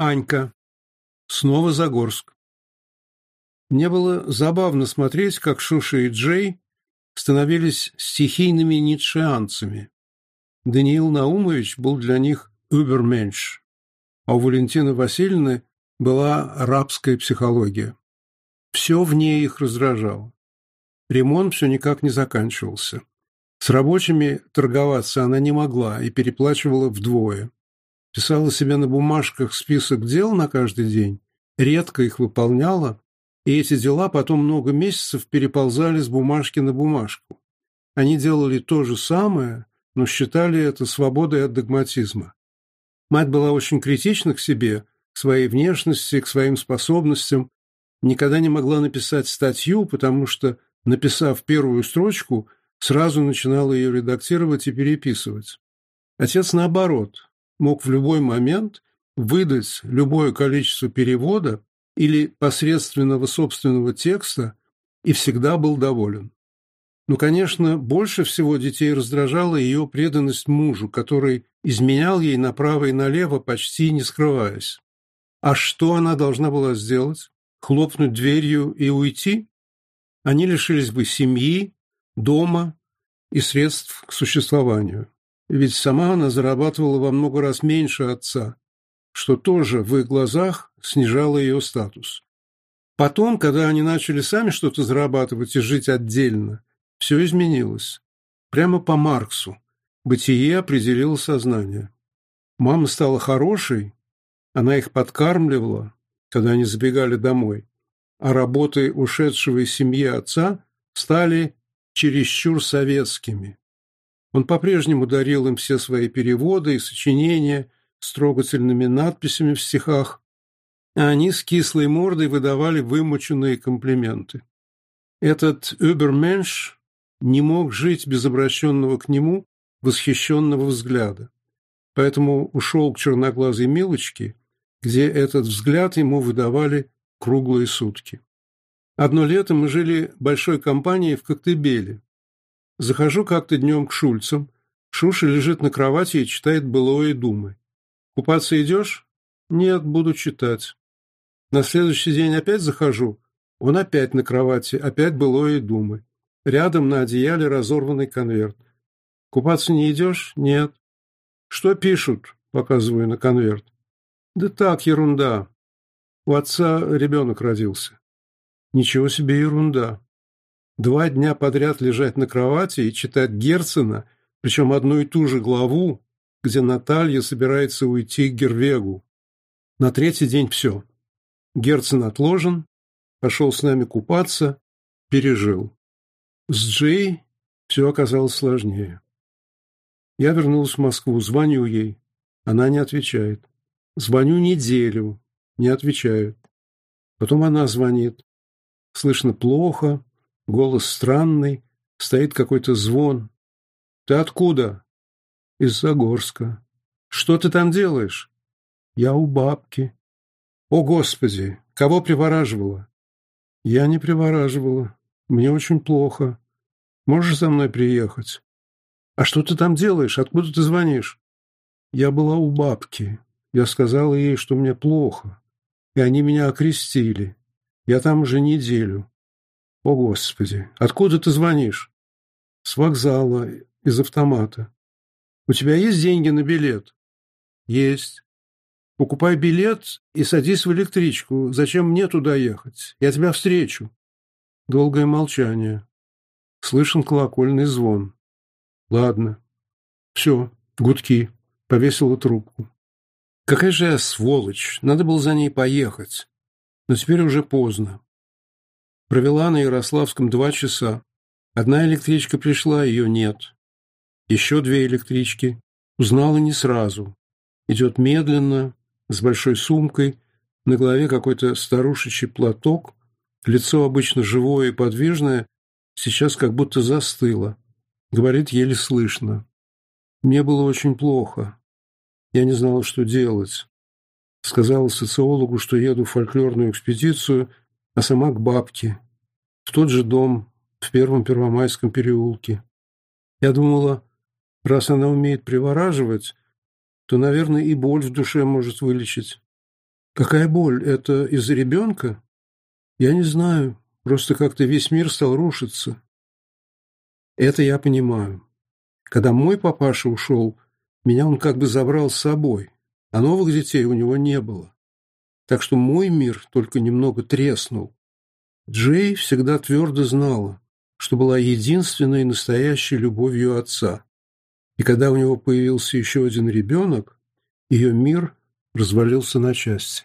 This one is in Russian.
Анька. Снова Загорск. Мне было забавно смотреть, как Шуша и Джей становились стихийными ницшеанцами. Даниил Наумович был для них «уберменш», а у Валентины Васильевны была рабская психология. Все в ней их раздражало. Ремонт все никак не заканчивался. С рабочими торговаться она не могла и переплачивала вдвое писала себе на бумажках список дел на каждый день, редко их выполняла, и эти дела потом много месяцев переползали с бумажки на бумажку. Они делали то же самое, но считали это свободой от догматизма. Мать была очень критична к себе, к своей внешности, к своим способностям, никогда не могла написать статью, потому что, написав первую строчку, сразу начинала ее редактировать и переписывать. Отец, наоборот, мог в любой момент выдать любое количество перевода или посредственного собственного текста и всегда был доволен. Но, конечно, больше всего детей раздражала ее преданность мужу, который изменял ей направо и налево, почти не скрываясь. А что она должна была сделать? Хлопнуть дверью и уйти? Они лишились бы семьи, дома и средств к существованию. Ведь сама она зарабатывала во много раз меньше отца, что тоже в их глазах снижало ее статус. Потом, когда они начали сами что-то зарабатывать и жить отдельно, все изменилось. Прямо по Марксу. Бытие определило сознание. Мама стала хорошей, она их подкармливала, когда они забегали домой, а работы ушедшего из семьи отца стали чересчур советскими. Он по-прежнему дарил им все свои переводы и сочинения с трогательными надписями в стихах, а они с кислой мордой выдавали вымученные комплименты. Этот «Übermensch» не мог жить без обращенного к нему восхищенного взгляда, поэтому ушел к черноглазой Милочке, где этот взгляд ему выдавали круглые сутки. Одно лето мы жили большой компанией в Коктебеле, Захожу как-то днем к Шульцам. Шуша лежит на кровати и читает «Былое думы». «Купаться идешь?» «Нет, буду читать». На следующий день опять захожу. Он опять на кровати, опять «Былое думы». Рядом на одеяле разорванный конверт. «Купаться не идешь?» «Нет». «Что пишут?» – показываю на конверт. «Да так, ерунда. У отца ребенок родился». «Ничего себе ерунда два дня подряд лежать на кровати и читать Герцена, причем одну и ту же главу, где Наталья собирается уйти к Гервегу. На третий день все. Герцен отложен, пошел с нами купаться, пережил. С Джей все оказалось сложнее. Я вернулась в Москву, звоню ей. Она не отвечает. Звоню неделю, не отвечают. Потом она звонит. Слышно плохо, Голос странный, стоит какой-то звон. «Ты откуда?» «Из Загорска». «Что ты там делаешь?» «Я у бабки». «О, Господи! Кого привораживала?» «Я не привораживала. Мне очень плохо. Можешь за мной приехать?» «А что ты там делаешь? Откуда ты звонишь?» «Я была у бабки. Я сказала ей, что мне плохо. И они меня окрестили. Я там уже неделю. «О, Господи! Откуда ты звонишь?» «С вокзала, из автомата». «У тебя есть деньги на билет?» «Есть». «Покупай билет и садись в электричку. Зачем мне туда ехать? Я тебя встречу». Долгое молчание. Слышен колокольный звон. «Ладно». «Все, гудки». Повесила трубку. «Какая же я сволочь! Надо было за ней поехать. Но теперь уже поздно. Провела на Ярославском два часа. Одна электричка пришла, ее нет. Еще две электрички. Узнала не сразу. Идет медленно, с большой сумкой, на голове какой-то старушечий платок, лицо обычно живое и подвижное, сейчас как будто застыло. Говорит еле слышно. Мне было очень плохо. Я не знала, что делать. Сказала социологу, что еду в фольклорную экспедицию – а сама к бабке, в тот же дом, в первом Первомайском переулке. Я думала, раз она умеет привораживать, то, наверное, и боль в душе может вылечить. Какая боль? Это из-за ребенка? Я не знаю, просто как-то весь мир стал рушиться. Это я понимаю. Когда мой папаша ушел, меня он как бы забрал с собой, а новых детей у него не было. Так что мой мир только немного треснул. Джей всегда твердо знала, что была единственной настоящей любовью отца. И когда у него появился еще один ребенок, ее мир развалился на части.